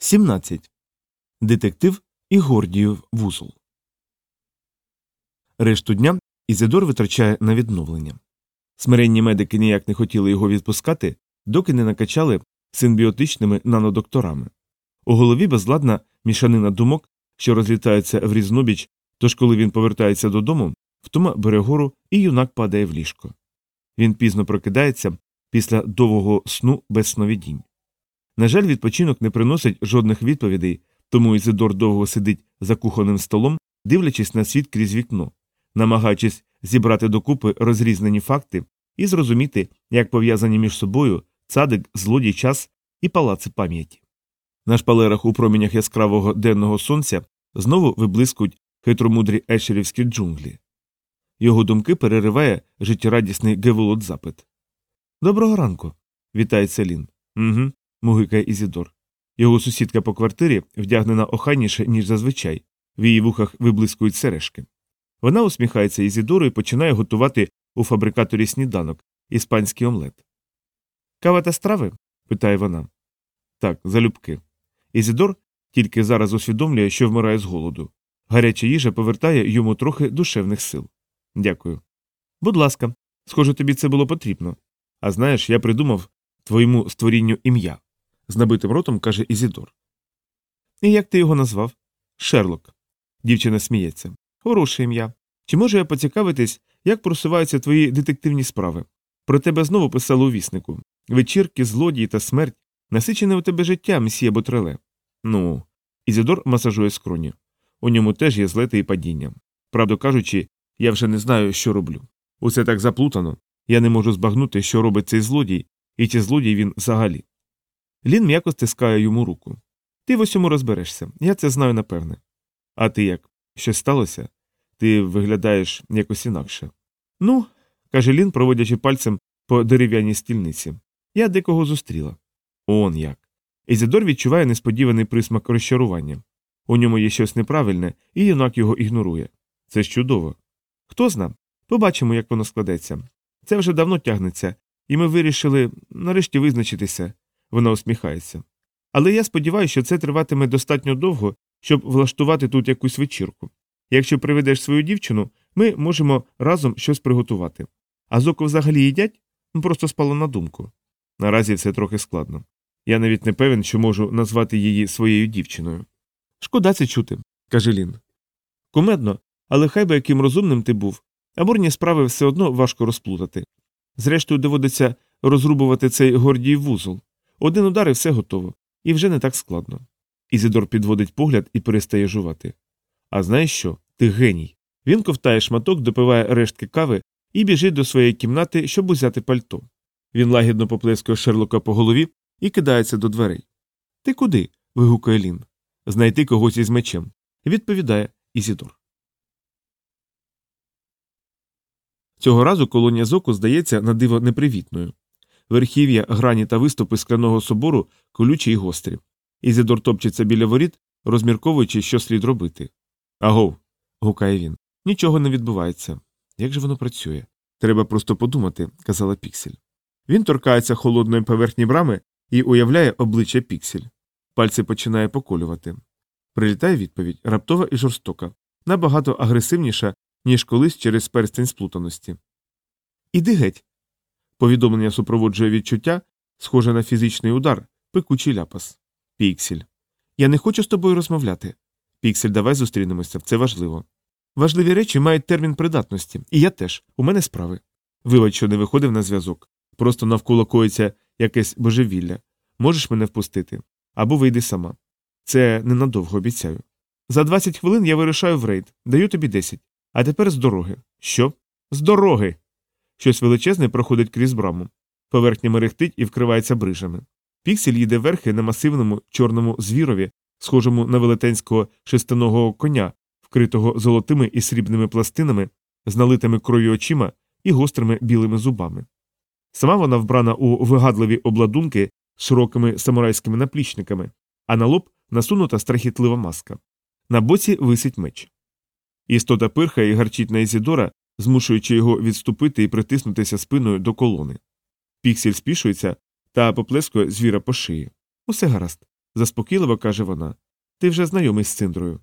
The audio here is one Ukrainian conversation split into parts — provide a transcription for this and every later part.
17. Детектив і Гордіїв вузол. Решту дня Ізидор витрачає на відновлення. Смиренні медики ніяк не хотіли його відпускати, доки не накачали симбіотичними нанодокторами. У голові безладна мішанина думок, що розлітаються в різнобіч, тож коли він повертається додому, втома бере гору і юнак падає в ліжко. Він пізно прокидається після довгого сну без сновидінь. На жаль, відпочинок не приносить жодних відповідей, тому Ізидор довго сидить за кухонним столом, дивлячись на світ крізь вікно, намагаючись зібрати докупи розрізнені факти і зрозуміти, як пов'язані між собою цадик, злодій час і палаци пам'яті. На шпалерах у промінях яскравого денного сонця знову виблискують хитромудрі ешерівські джунглі. Його думки перериває життєрадісний геволот запит. Доброго ранку. вітається Лін. Угу мугикає Ізідор. Його сусідка по квартирі вдягнена охайніше, ніж зазвичай, в її вухах виблискують сережки. Вона усміхається Ізідору і починає готувати у фабрикаторі сніданок іспанський омлет. Кава та страви? питає вона. Так, залюбки. Ізідор тільки зараз усвідомлює, що вмирає з голоду. Гаряча їжа повертає йому трохи душевних сил. Дякую. Будь ласка, схоже, тобі це було потрібно. А знаєш, я придумав твоєму створінню ім'я з набитим ротом каже Ізідор. І як ти його назвав? Шерлок. Дівчина сміється. Хороше ім'я. Чи можу я поцікавитись, як просуваються твої детективні справи? Про тебе знову писали у віснику вечірки, злодії та смерть, насичене у тебе життя, мсьє Ботреле. Ну, Ізідор масажує скроні. У ньому теж є злети і падіння. Правду кажучи, я вже не знаю, що роблю. Усе так заплутано. Я не можу збагнути, що робить цей злодій, і чи злодій він взагалі. Лін м'яко стискає йому руку. Ти в усьому розберешся, я це знаю напевне. А ти як? Щось сталося? Ти виглядаєш якось інакше. Ну, каже Лін, проводячи пальцем по дерев'яній стільниці. Я декого зустріла. Он як. Ізідор відчуває несподіваний присмак розчарування. У ньому є щось неправильне, і юнак його ігнорує. Це ж чудово. Хто зна? Побачимо, як воно складеться. Це вже давно тягнеться, і ми вирішили нарешті визначитися, вона усміхається. Але я сподіваюся, що це триватиме достатньо довго, щоб влаштувати тут якусь вечірку. Якщо приведеш свою дівчину, ми можемо разом щось приготувати. А зоку взагалі їдять? Ну, просто спало на думку. Наразі все трохи складно. Я навіть не певен, що можу назвати її своєю дівчиною. Шкода це чути, каже Лін. Кумедно, але хай би яким розумним ти був, амурні справи все одно важко розплутати. Зрештою, доводиться розрубувати цей гордій вузол. Один удар і все готово, і вже не так складно. Ізідор підводить погляд і перестає жувати. А знаєш що? Ти геній. Він ковтає шматок, допиває рештки кави і біжить до своєї кімнати, щоб узяти пальто. Він лагідно поплескує Шерлока по голові і кидається до дверей. Ти куди? вигукує Лін. Знайти когось із мечем. Відповідає Ізідор. Цього разу колонія зоку здається на диво непривітною верхів'я, грані та виступи скляного собору колючі й гострі. Ізідор топчеться біля воріт, розмірковуючи, що слід робити. Агов. гукає він. Нічого не відбувається. Як же воно працює? Треба просто подумати, казала Піксель. Він торкається холодної поверхні брами і уявляє обличчя Піксель. Пальці починає поколювати. Прилітає відповідь раптова і жорстока, набагато агресивніша, ніж колись через перстень сплутаності. Іди геть, Повідомлення супроводжує відчуття, схоже на фізичний удар, пекучий ляпас. Піксель. Я не хочу з тобою розмовляти. Піксель, давай зустрінемося, це важливо. Важливі речі мають термін придатності, і я теж. У мене справи. Вибач, що не виходив на зв'язок. Просто навколо коїться якесь божевілля. Можеш мене впустити? Або вийди сама. Це ненадовго обіцяю. За 20 хвилин я вирушаю в рейд, даю тобі 10. А тепер з дороги. Що? З дороги. Щось величезне проходить крізь браму. Поверхня мерехтить і вкривається брижами. Піксель їде верхи на масивному чорному звірові, схожому на велетенського шестиного коня, вкритого золотими і срібними пластинами, з налитими кров'ю очима і гострими білими зубами. Сама вона вбрана у вигадливі обладунки з широкими самурайськими наплічниками, а на лоб насунута страхітлива маска. На боці висить меч. Істота пирхає і гарчить на Ізідора, змушуючи його відступити і притиснутися спиною до колони. Піксель спішується та поплескує звіра по шиї. Усе гаразд. заспокійливо каже вона. Ти вже знайомий з циндрою.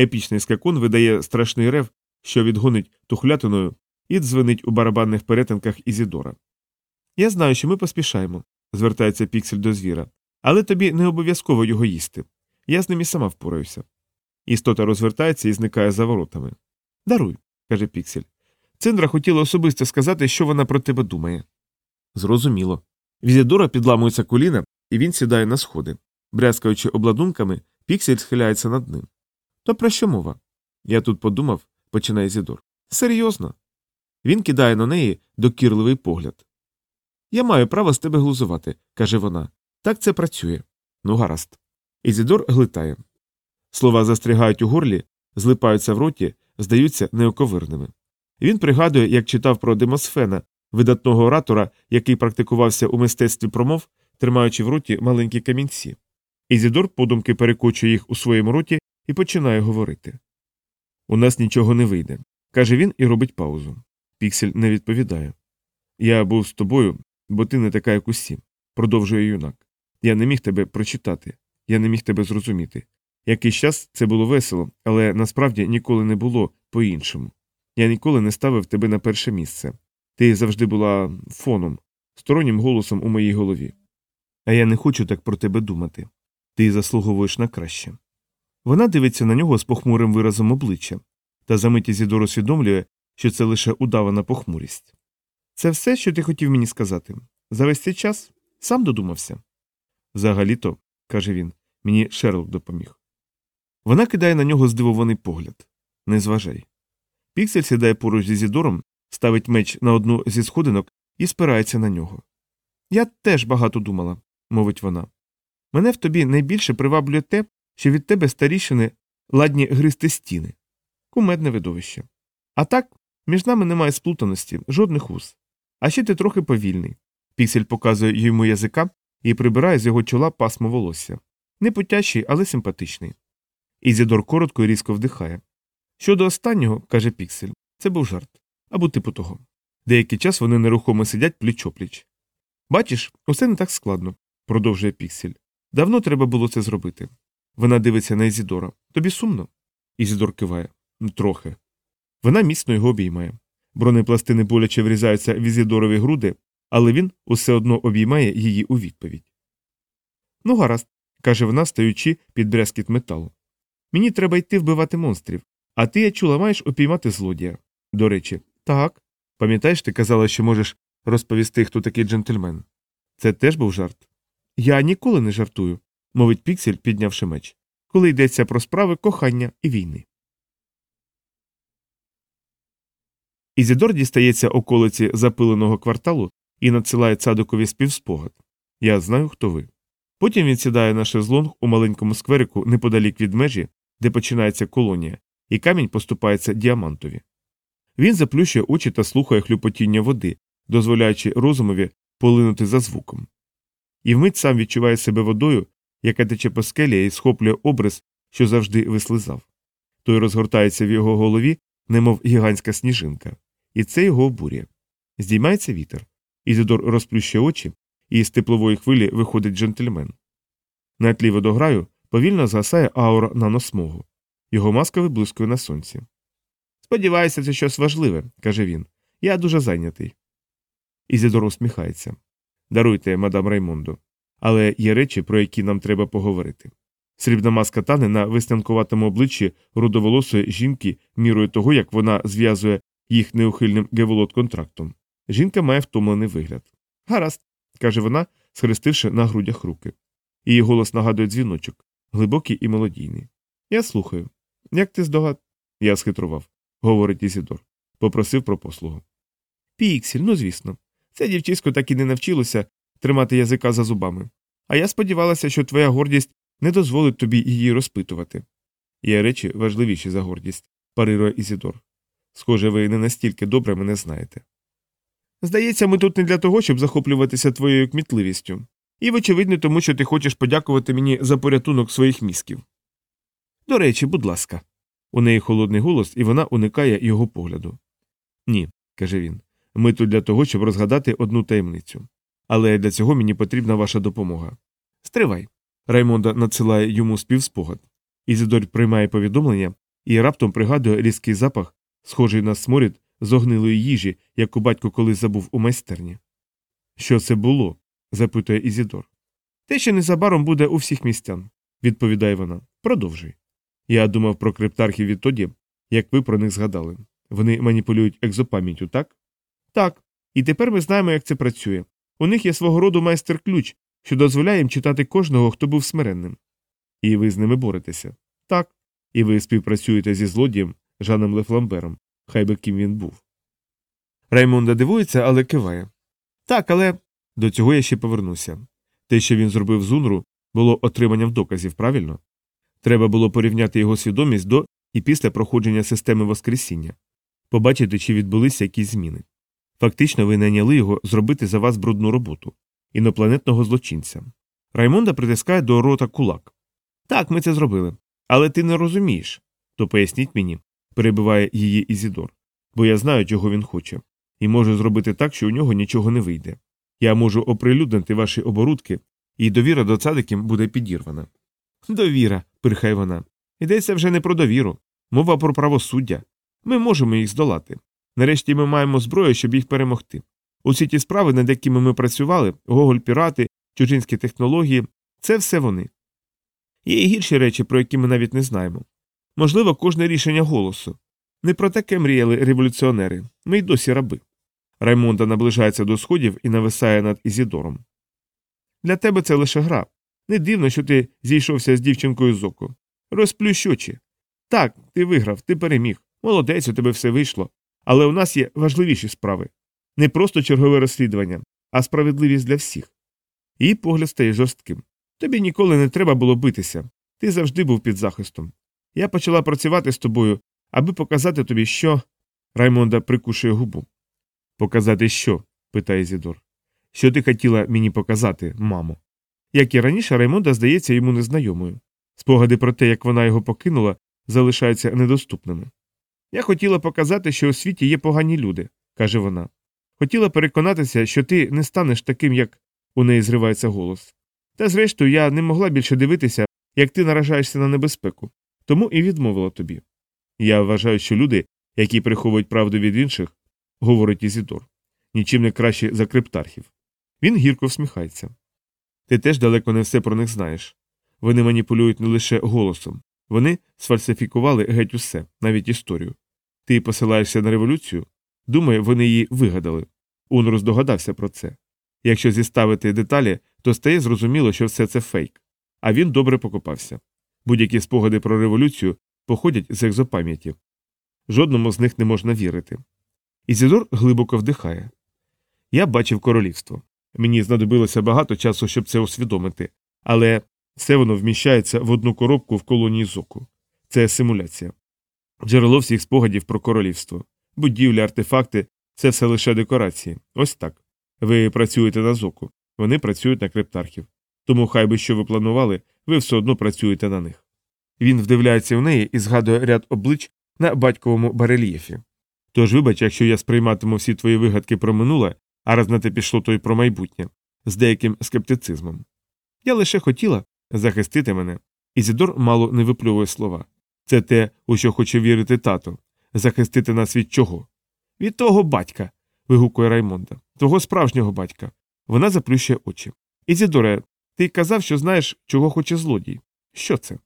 Епічний скакун видає страшний рев, що відгонить тухлятиною і дзвенить у барабанних перетинках Ізідора. Я знаю, що ми поспішаємо, звертається піксель до звіра, але тобі не обов'язково його їсти. Я з ним і сама впораюся. Істота розвертається і зникає за воротами. Даруй, каже піксель. Циндра хотіла особисто сказати, що вона про тебе думає. Зрозуміло. Візідора підламується коліна, і він сідає на сходи. Брязкаючи обладунками, піксель схиляється над ним. То про що мова? Я тут подумав, починає Зідор. Серйозно. Він кидає на неї докірливий погляд. Я маю право з тебе глузувати, каже вона. Так це працює. Ну, гаразд. Ізідор глитає. Слова застрягають у горлі, злипаються в роті, здаються неоковирними. Він пригадує, як читав про Демосфена, видатного оратора, який практикувався у мистецтві промов, тримаючи в роті маленькі камінці. Ізідор подумки перекочує їх у своєму роті і починає говорити. У нас нічого не вийде, каже він і робить паузу. Піксель не відповідає. Я був з тобою, бо ти не така, як усі, продовжує юнак. Я не міг тебе прочитати, я не міг тебе зрозуміти. Якийсь час це було весело, але насправді ніколи не було по-іншому. Я ніколи не ставив тебе на перше місце. Ти завжди була фоном, стороннім голосом у моїй голові. А я не хочу так про тебе думати. Ти заслуговуєш на краще. Вона дивиться на нього з похмурим виразом обличчя, та за мить Ізідор усвідомлює, що це лише удавана похмурість. Це все, що ти хотів мені сказати. За весь цей час сам додумався. Взагалі-то, каже він, мені Шерлок допоміг. Вона кидає на нього здивований погляд. Не зважай. Піксель сідає поруч з Ізідором, ставить меч на одну зі сходинок і спирається на нього. Я теж багато думала, мовить вона. Мене в тобі найбільше приваблює те, що від тебе старійшини ладні гризти стіни. Кумедне видовище. А так, між нами немає сплутаності, жодних уз. А ще ти трохи повільний. Піксель показує йому язика і прибирає з його чола пасмо волосся. Непутящий, але симпатичний. Ізідор коротко і різко вдихає. Щодо останнього, каже Піксель, це був жарт або типу того. Деякий час вони нерухомо сидять пліч-о-пліч. Бачиш, усе не так складно, продовжує Піксель. Давно треба було це зробити. Вона дивиться на Ізідора. Тобі сумно? Ізідор киває. Трохи. Вона міцно його обіймає. Бронепластини боляче врізаються в Ізідорові груди, але він усе одно обіймає її у відповідь. Ну, гаразд, каже вона, стаючи під брязкіт металу. Мені треба йти вбивати монстрів, а ти, я чула, маєш опіймати злодія. До речі, так. Пам'ятаєш, ти казала, що можеш розповісти, хто такий джентльмен. Це теж був жарт. Я ніколи не жартую, мовить Піксель, піднявши меч, коли йдеться про справи кохання і війни. Ізідор дістається околиці запиленого кварталу і надсилає цадикові співспогад. Я знаю, хто ви. Потім він сідає на шезлонг у маленькому скверику неподалік від межі, де починається колонія, і камінь поступається діамантові. Він заплющує очі та слухає хлюпотіння води, дозволяючи розумові полинути за звуком. І вмить сам відчуває себе водою, яка тече по скелі і схоплює образ, що завжди вислизав. Той розгортається в його голові, немов гігантська сніжинка, і це його обурює. Здіймається вітер. Ізідор розплющує очі, і з теплової хвилі виходить джентльмен. На тлі водограю повільно згасає аура наносмогу. Його маска виблискує на сонці. Сподіваюся, це щось важливе, каже він. Я дуже зайнятий. Ізідор усміхається. Даруйте, мадам Раймондо. Але є речі, про які нам треба поговорити. Срібна маска тане на виснянкуватому обличчі рудоволосої жінки мірою того, як вона зв'язує їх неухильним геволот контрактом. Жінка має втомлений вигляд. Гаразд, каже вона, схрестивши на грудях руки. Її голос нагадує дзвіночок, глибокий і мелодійний. Я слухаю. Як ти здогад... Я схитрував, говорить Ізідор. Попросив про послугу. Піксель, ну звісно. Це дівчисько так і не навчилося тримати язика за зубами. А я сподівалася, що твоя гордість не дозволить тобі її розпитувати. Є речі важливіші за гордість, парирує Ізідор. Схоже, ви не настільки добре мене знаєте. Здається, ми тут не для того, щоб захоплюватися твоєю кмітливістю, і, вочевидно, тому що ти хочеш подякувати мені за порятунок своїх мізків. До речі, будь ласка. У неї холодний голос, і вона уникає його погляду. Ні, каже він. Ми тут для того, щоб розгадати одну таємницю. Але для цього мені потрібна ваша допомога. Стривай. Раймонда надсилає йому співспогад. Ізідор приймає повідомлення і раптом пригадує різкий запах, схожий на сморід з огнилої їжі, яку батько колись забув у майстерні. Що це було? запитує Ізідор. Те, що незабаром буде у всіх містян, відповідає вона. Продовжуй. Я думав про криптархів відтоді, як ви про них згадали. Вони маніпулюють екзопам'яттю, так? Так. І тепер ми знаємо, як це працює. У них є свого роду майстер-ключ, що дозволяє їм читати кожного, хто був смиренним. І ви з ними боретеся. Так. І ви співпрацюєте зі злодієм Жаном Лефламбером, хай би ким він був. Раймонда дивується, але киває. Так, але до цього я ще повернуся. Те, що він зробив з Унру, було отриманням доказів, правильно? Треба було порівняти його свідомість до і після проходження системи Воскресіння, побачити, чи відбулися якісь зміни. Фактично, ви найняли його зробити за вас брудну роботу інопланетного злочинця. Раймонда притискає до рота кулак. Так, ми це зробили. Але ти не розумієш. То поясніть мені, перебиває її Ізідор, бо я знаю, чого він хоче, і можу зробити так, що у нього нічого не вийде. Я можу оприлюднити ваші оборудки, і довіра до цадиків буде підірвана. Довіра, пирхає вона. Йдеться вже не про довіру, мова про правосуддя. Ми можемо їх здолати. Нарешті ми маємо зброю, щоб їх перемогти. Усі ті справи, над якими ми працювали, Гоголь пірати, чужинські технології це все вони. Є і гірші речі, про які ми навіть не знаємо. Можливо, кожне рішення голосу. Не про таке мріяли революціонери, ми й досі раби. Раймонда наближається до сходів і нависає над Ізідором. Для тебе це лише гра. Не дивно, що ти зійшовся з дівчинкою з оку. Розплющ очі. Так, ти виграв, ти переміг. Молодець, у тебе все вийшло. Але у нас є важливіші справи не просто чергове розслідування, а справедливість для всіх. Її погляд стає жорстким. Тобі ніколи не треба було битися. Ти завжди був під захистом. Я почала працювати з тобою, аби показати тобі, що. Раймонда прикушує губу. Показати що? питає Зідор. Що ти хотіла мені показати, мамо? Як і раніше, Раймонда здається йому незнайомою. Спогади про те, як вона його покинула, залишаються недоступними. Я хотіла показати, що у світі є погані люди, каже вона. Хотіла переконатися, що ти не станеш таким, як у неї зривається голос. Та зрештою я не могла більше дивитися, як ти наражаєшся на небезпеку, тому і відмовила тобі. Я вважаю, що люди, які приховують правду від інших, говорить Ізідор, нічим не краще за криптархів. Він гірко всміхається. Ти теж далеко не все про них знаєш. Вони маніпулюють не лише голосом, вони сфальсифікували геть усе, навіть історію. Ти посилаєшся на революцію? Думаю, вони її вигадали. Унрус здогадався про це. Якщо зіставити деталі, то стає зрозуміло, що все це фейк. А він добре покопався. Будь-які спогади про революцію походять з екзопам'яті. Жодному з них не можна вірити. Ізідор глибоко вдихає. Я бачив королівство. Мені знадобилося багато часу, щоб це усвідомити, але все воно вміщається в одну коробку в колонії зоку. Це симуляція. Джерело всіх спогадів про королівство. Будівлі, артефакти це все лише декорації. Ось так. Ви працюєте на зоку, вони працюють на криптархів. Тому хай би що ви планували, ви все одно працюєте на них. Він вдивляється в неї і згадує ряд облич на батьковому барельєфі. Тож, вибач, якщо я сприйматиму всі твої вигадки про минуле, а раз на те пішло то й про майбутнє, з деяким скептицизмом. Я лише хотіла захистити мене. Ізідор мало не виплювує слова. Це те, у що хоче вірити тато. Захистити нас від чого? Від того батька. вигукує Раймонда. Того справжнього батька. Вона заплющує очі. Ізідоре, ти казав, що знаєш, чого хоче злодій. Що це?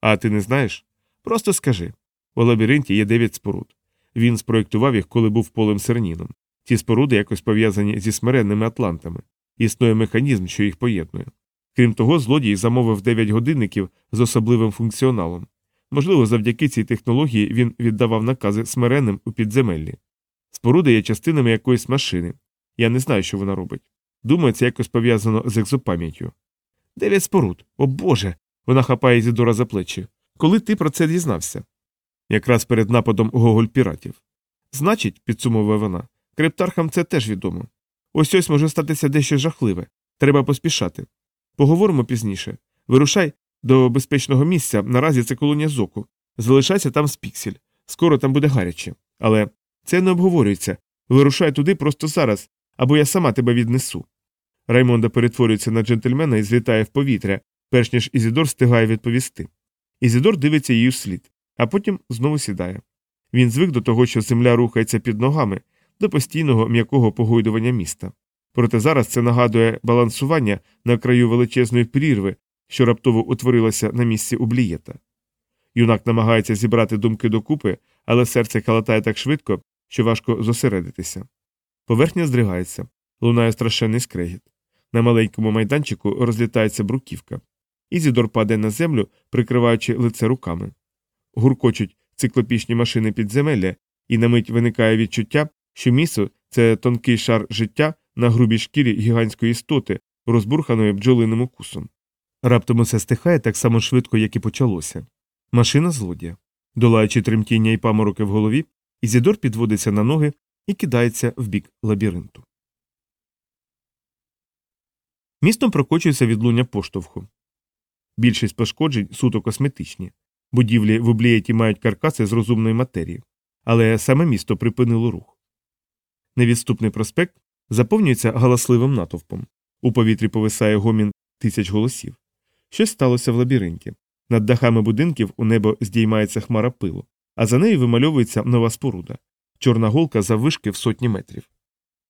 А ти не знаєш? Просто скажи. У лабіринті є дев'ять споруд. Він спроєктував їх, коли був полем серніном. Ці споруди якось пов'язані зі смиренними атлантами. Існує механізм, що їх поєднує. Крім того, злодій замовив дев'ять годинників з особливим функціоналом. Можливо, завдяки цій технології він віддавав накази смиренним у підземеллі. Споруди є частинами якоїсь машини. Я не знаю, що вона робить. Думаю, це якось пов'язано з екзопам'яттю. Дев'ять споруд. О Боже. Вона хапає Зідора за плечі. Коли ти про це дізнався? Якраз перед нападом Гоголь піратів. Значить, підсумовує вона, криптархам це теж відомо. Ось ось може статися дещо жахливе. Треба поспішати. Поговоримо пізніше. Вирушай до безпечного місця, наразі це колонія зоку. Залишайся там з піксель. Скоро там буде гаряче. Але це не обговорюється. Вирушай туди просто зараз, або я сама тебе віднесу. Раймонда перетворюється на джентльмена і злітає в повітря, перш ніж Ізідор встигає відповісти. Ізідор дивиться її вслід, а потім знову сідає. Він звик до того, що земля рухається під ногами, до постійного м'якого погойдування міста. Проте зараз це нагадує балансування на краю величезної прірви, що раптово утворилася на місці Ублієта. Юнак намагається зібрати думки докупи, але серце калатає так швидко, що важко зосередитися. Поверхня здригається, лунає страшенний скрегіт. На маленькому майданчику розлітається бруківка. Ізідор падає на землю, прикриваючи лице руками. Гуркочуть циклопічні машини підземелля, і на мить виникає відчуття, що місо це тонкий шар життя на грубій шкірі гігантської істоти, розбурханої бджолиним укусом. Раптом усе стихає так само швидко, як і почалося. Машина злодія. Долаючи тремтіння і памороки в голові, Ізідор підводиться на ноги і кидається в бік лабіринту. Містом прокочується відлуння поштовху. Більшість пошкоджень суто косметичні. Будівлі в облієті мають каркаси з розумної матерії, але саме місто припинило рух. Невідступний проспект заповнюється галасливим натовпом. У повітрі повисає гомін тисяч голосів. Щось сталося в лабіринті. Над дахами будинків у небо здіймається хмара пилу, а за нею вимальовується нова споруда чорна голка заввишки в сотні метрів.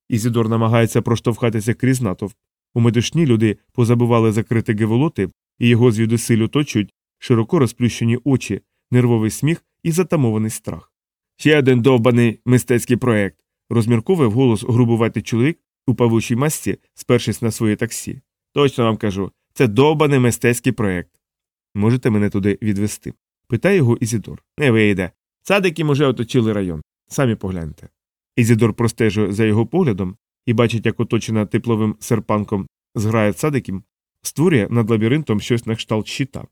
Ізідор намагається проштовхатися крізь натовп. У медушні люди позабували закрити геволоти, і його звідусиль оточують широко розплющені очі, нервовий сміх і затамований страх. Ще один довбаний мистецький проект, розмірковує вголос грубуватий чоловік у павучій масці, спершись на своє таксі. Точно вам кажу, це довбаний мистецький проект. Можете мене туди відвести? питає його Ізідор. Не вийде. Садики уже оточили район. Самі погляньте. Ізідор простежує за його поглядом і бачить, як оточена тепловим серпанком зграє садиків, створює над лабіринтом щось на кшталт щита.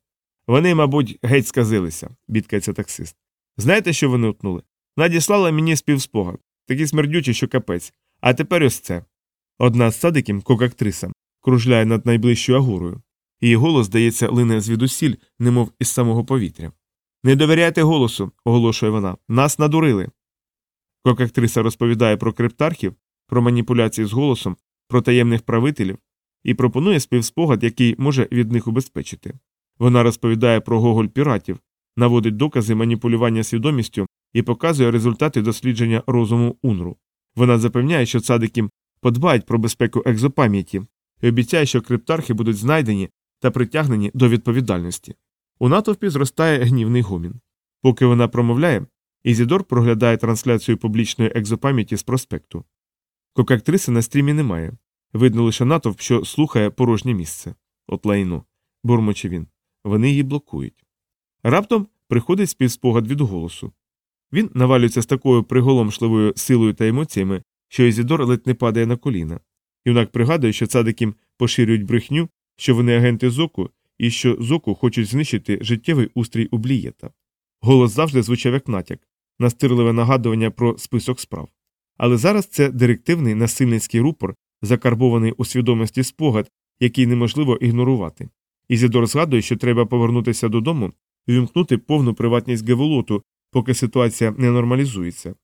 Вони, мабуть, геть сказилися, бідкається таксист. Знаєте, що вони утнули? Надіслали мені співспогад, такий смердючий, що капець. А тепер ось це. Одна з садиків, кокактриса, кружляє над найближчою агурою. Її голос, здається, лине звідусіль, немов із самого повітря. Не довіряйте голосу, оголошує вона. Нас надурили. Кокактриса розповідає про криптархів, про маніпуляції з голосом, про таємних правителів і пропонує співспогад, який може від них убезпечити. Вона розповідає про Гоголь піратів, наводить докази маніпулювання свідомістю і показує результати дослідження розуму Унру. Вона запевняє, що цадики подбають про безпеку екзопам'яті і обіцяє, що криптархи будуть знайдені та притягнені до відповідальності. У натовпі зростає гнівний гомін. Поки вона промовляє, Ізідор проглядає трансляцію публічної екзопам'яті з проспекту. Кокактриси на стрімі немає. Видно лише натовп, що слухає порожнє місце. От лайно, бурмоче він. Вони її блокують. Раптом приходить співспогад від голосу. Він навалюється з такою приголомшливою силою та емоціями, що Ізідор ледь не падає на коліна. Юнак пригадує, що цадиким поширюють брехню, що вони агенти зоку і що зоку хочуть знищити життєвий устрій Ублієта. Голос завжди звучав як натяк, настирливе нагадування про список справ. Але зараз це директивний насильницький рупор, закарбований у свідомості спогад, який неможливо ігнорувати. Ізідор згадує, що треба повернутися додому і вімкнути повну приватність Геволоту, поки ситуація не нормалізується,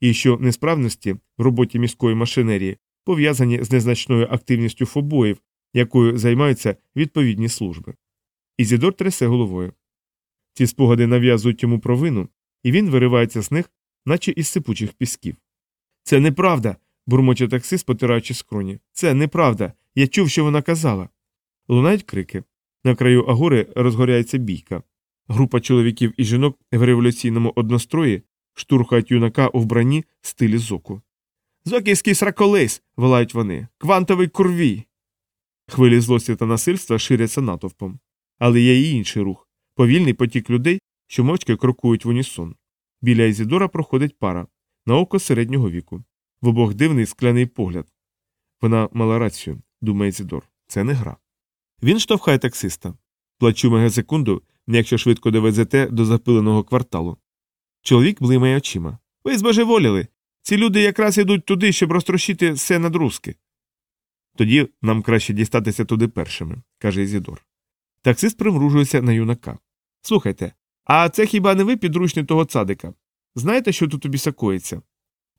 і що несправності в роботі міської машинерії пов'язані з незначною активністю фобоїв, якою займаються відповідні служби. Ізідор трясе головою. Ці спогади нав'язують йому провину, і він виривається з них, наче із сипучих пісків. Це неправда. бурмоче таксист, потираючи скроні. Це неправда. Я чув, що вона казала. Лунають крики. На краю агори розгоряється бійка. Група чоловіків і жінок в революційному однострої штурхають юнака у вбранні стилі зоку. Зоківський сраколис. волають вони. Квантовий курвій. Хвилі злості та насильства ширяться натовпом. Але є й інший рух повільний потік людей, що мовчки крокують в унісон. Біля Ізідора проходить пара на око середнього віку. В обох дивний скляний погляд. Вона мала рацію, думає Ізідор. Це не гра. Він штовхає таксиста. Плачу мегасекунду, якщо швидко довезете до запиленого кварталу. Чоловік блимає очима. Ви збожеволіли. Ці люди якраз ідуть туди, щоб розтрощити все надрузки. Тоді нам краще дістатися туди першими, каже Ізідор. Таксист примружується на юнака. Слухайте, а це хіба не ви підручний того цадика? Знаєте, що тут у біса коїться?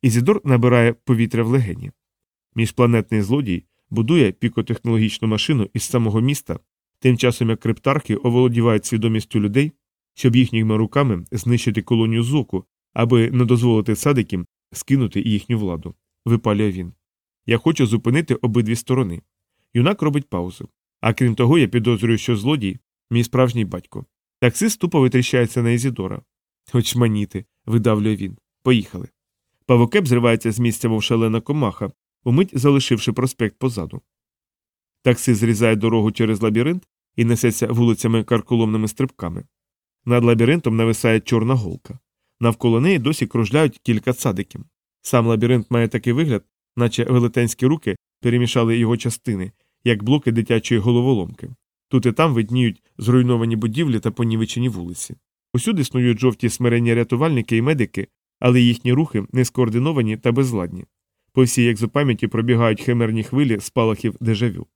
Ізідор набирає повітря в легені. Міжпланетний злодій будує пікотехнологічну машину із самого міста, Тим часом як криптархи оволодівають свідомістю людей, щоб їхніми руками знищити колонію зоку, аби не дозволити садикам скинути їхню владу. Випалює він. Я хочу зупинити обидві сторони. Юнак робить паузу. А крім того, я підозрюю, що злодій мій справжній батько. Таксист тупо витріщається на Ізідора. Хоч маніти, видавлює він. Поїхали. Павокеп зривається з місця, мов шалена комаха, умить залишивши проспект позаду. Такси зрізає дорогу через лабіринт і несеться вулицями карколомними стрибками. Над лабіринтом нависає чорна голка. Навколо неї досі кружляють кілька цадиків. Сам лабіринт має такий вигляд, наче велетенські руки перемішали його частини, як блоки дитячої головоломки. Тут і там видніють зруйновані будівлі та понівечені вулиці. Усюди снують жовті смиренні рятувальники і медики, але їхні рухи не скоординовані та безладні. По всій екзопам'яті пробігають химерні хвилі спалахів дежавю.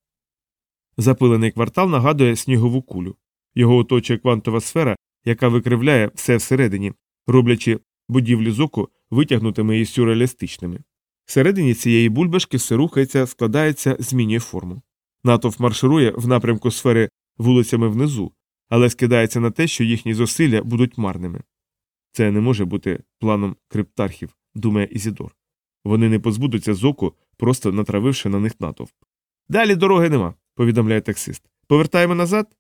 Запилений квартал нагадує снігову кулю. Його оточує квантова сфера, яка викривляє все всередині, роблячи будівлі зоку витягнутими і сюрреалістичними. Всередині цієї бульбашки все рухається, складається, змінює форму. Натовп марширує в напрямку сфери вулицями внизу, але скидається на те, що їхні зусилля будуть марними. Це не може бути планом криптархів, думає Ізідор. Вони не позбудуться зоку, просто натравивши на них натовп. Далі дороги нема, повідомляє таксист. Повертаємо назад?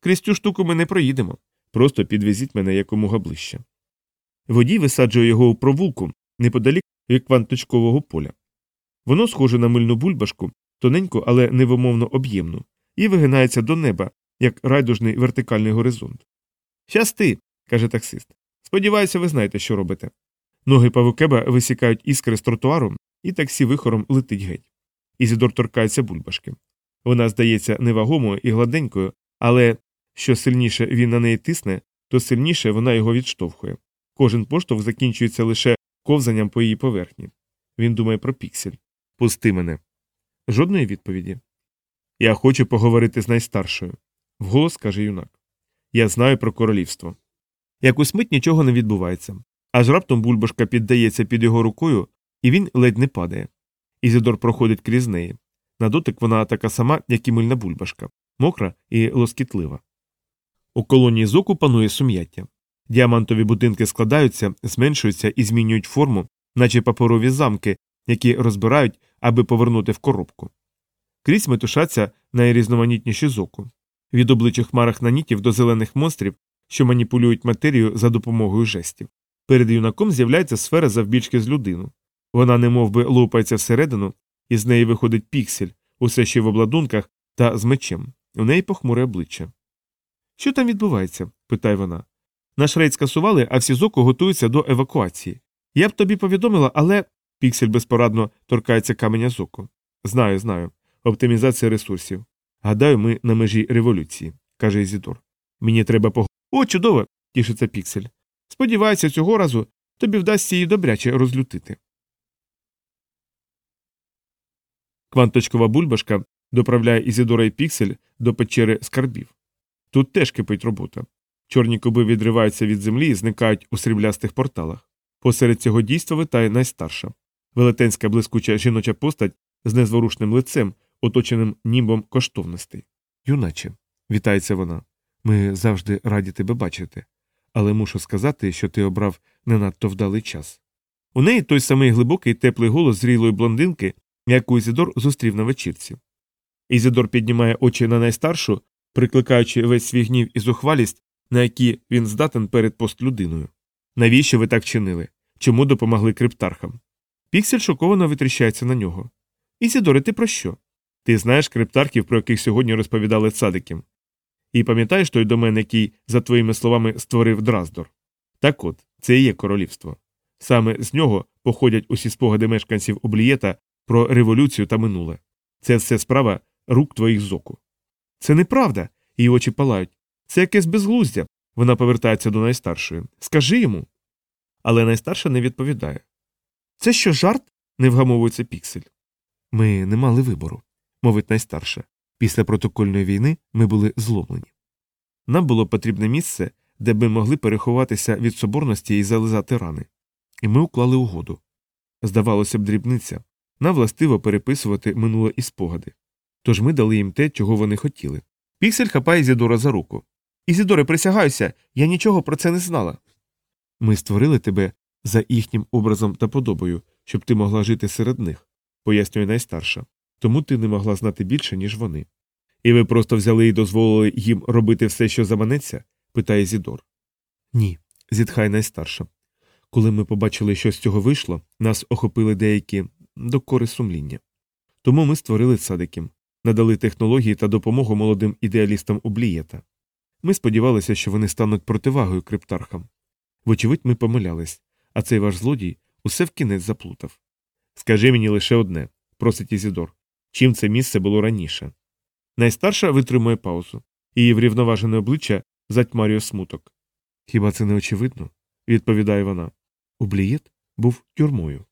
Крізь цю штуку ми не проїдемо. Просто підвезіть мене якомога ближче. Водій висаджує його у провулку неподалік від кванточкового поля. Воно схоже на мильну бульбашку, тоненьку, але невимовно об'ємну, і вигинається до неба, як райдужний вертикальний горизонт. Щасти, каже таксист. Сподіваюся, ви знаєте, що робите. Ноги павукеба висікають іскри з тротуару, і таксі вихором летить геть. Ізідор торкається бульбашки. Вона здається невагомою і гладенькою, але що сильніше він на неї тисне, то сильніше вона його відштовхує. Кожен поштовх закінчується лише ковзанням по її поверхні. Він думає про піксель. Пусти мене. Жодної відповіді. Я хочу поговорити з найстаршою. Вголос каже юнак. Я знаю про королівство. Якусь мить нічого не відбувається. Аж раптом бульбашка піддається під його рукою, і він ледь не падає. Ізідор проходить крізь неї. На дотик вона така сама, як і мильна бульбашка, мокра і лоскітлива. У колонії зоку панує сум'яття. Діамантові будинки складаються, зменшуються і змінюють форму, наче паперові замки, які розбирають, аби повернути в коробку. Крізь метушаться найрізноманітніші зоку. Від обличчя хмарах нанітів до зелених монстрів, що маніпулюють матерію за допомогою жестів. Перед юнаком з'являється сфера завбільшки з людину. Вона немовби лопається всередину, і з неї виходить піксель, усе ще в обладунках та з мечем. У неї похмуре обличчя. Що там відбувається? питає вона. Наш рейд скасували, а всі зоку готуються до евакуації. Я б тобі повідомила, але. Піксель безпорадно торкається каменя зоку. Знаю, знаю. Оптимізація ресурсів. Гадаю, ми на межі революції, каже Ізідор. Мені треба пог... О, чудово! тішиться Піксель. Сподіваюся, цього разу тобі вдасться її добряче розлютити. Кванточкова бульбашка доправляє Ізідора і Піксель до печери скарбів. Тут теж кипить робота. Чорні куби відриваються від землі і зникають у сріблястих порталах. Посеред цього дійства витає найстарша. Велетенська блискуча жіноча постать з незворушним лицем, оточеним німбом коштовностей. Юначе, вітається вона. Ми завжди раді тебе бачити, але мушу сказати, що ти обрав не надто вдалий час. У неї той самий глибокий теплий голос зрілої блондинки, яку Ізідор зустрів на вечірці. Ізідор піднімає очі на найстаршу, прикликаючи весь свій гнів і зухвалість, на які він здатен перед постлюдиною. Навіщо ви так чинили? Чому допомогли криптархам? Піксель шоковано витріщається на нього. Ізідоре, ти про що? Ти знаєш криптархів, про яких сьогодні розповідали цадиків. І пам'ятаєш той домен, який, за твоїми словами, створив Драздор? Так от, це і є королівство. Саме з нього походять усі спогади мешканців Облієта про революцію та минуле. Це все справа рук твоїх зоку. Це неправда. Її очі палають. Це якесь безглуздя. Вона повертається до найстаршої. Скажи йому. Але найстарша не відповідає. Це що жарт? не вгамовується піксель. Ми не мали вибору, мовить найстарша. Після протокольної війни ми були зломлені. Нам було потрібне місце, де ми могли переховатися від соборності і зализати рани. І ми уклали угоду. Здавалося б, дрібниця, нам властиво переписувати минуле і спогади. Тож ми дали їм те, чого вони хотіли Піксель хапає Ізідора за руку. Ізідоре, присягаюся, я нічого про це не знала. Ми створили тебе за їхнім образом та подобою, щоб ти могла жити серед них, пояснює найстарша. Тому ти не могла знати більше, ніж вони. І ви просто взяли і дозволили їм робити все, що заманеться? питає Зідор. Ні, зітхає найстарша. Коли ми побачили, що з цього вийшло, нас охопили деякі докори сумління. Тому ми створили садиків, надали технології та допомогу молодим ідеалістам Облієта. Ми сподівалися, що вони стануть противагою криптархам. Вочевидь, ми помилялись, а цей ваш злодій усе в кінець заплутав. Скажи мені лише одне, просить Ізідор, чим це місце було раніше. Найстарша витримує паузу, її врівноважене обличчя затьмарює смуток. Хіба це не очевидно? відповідає вона. Облієт був тюрмою.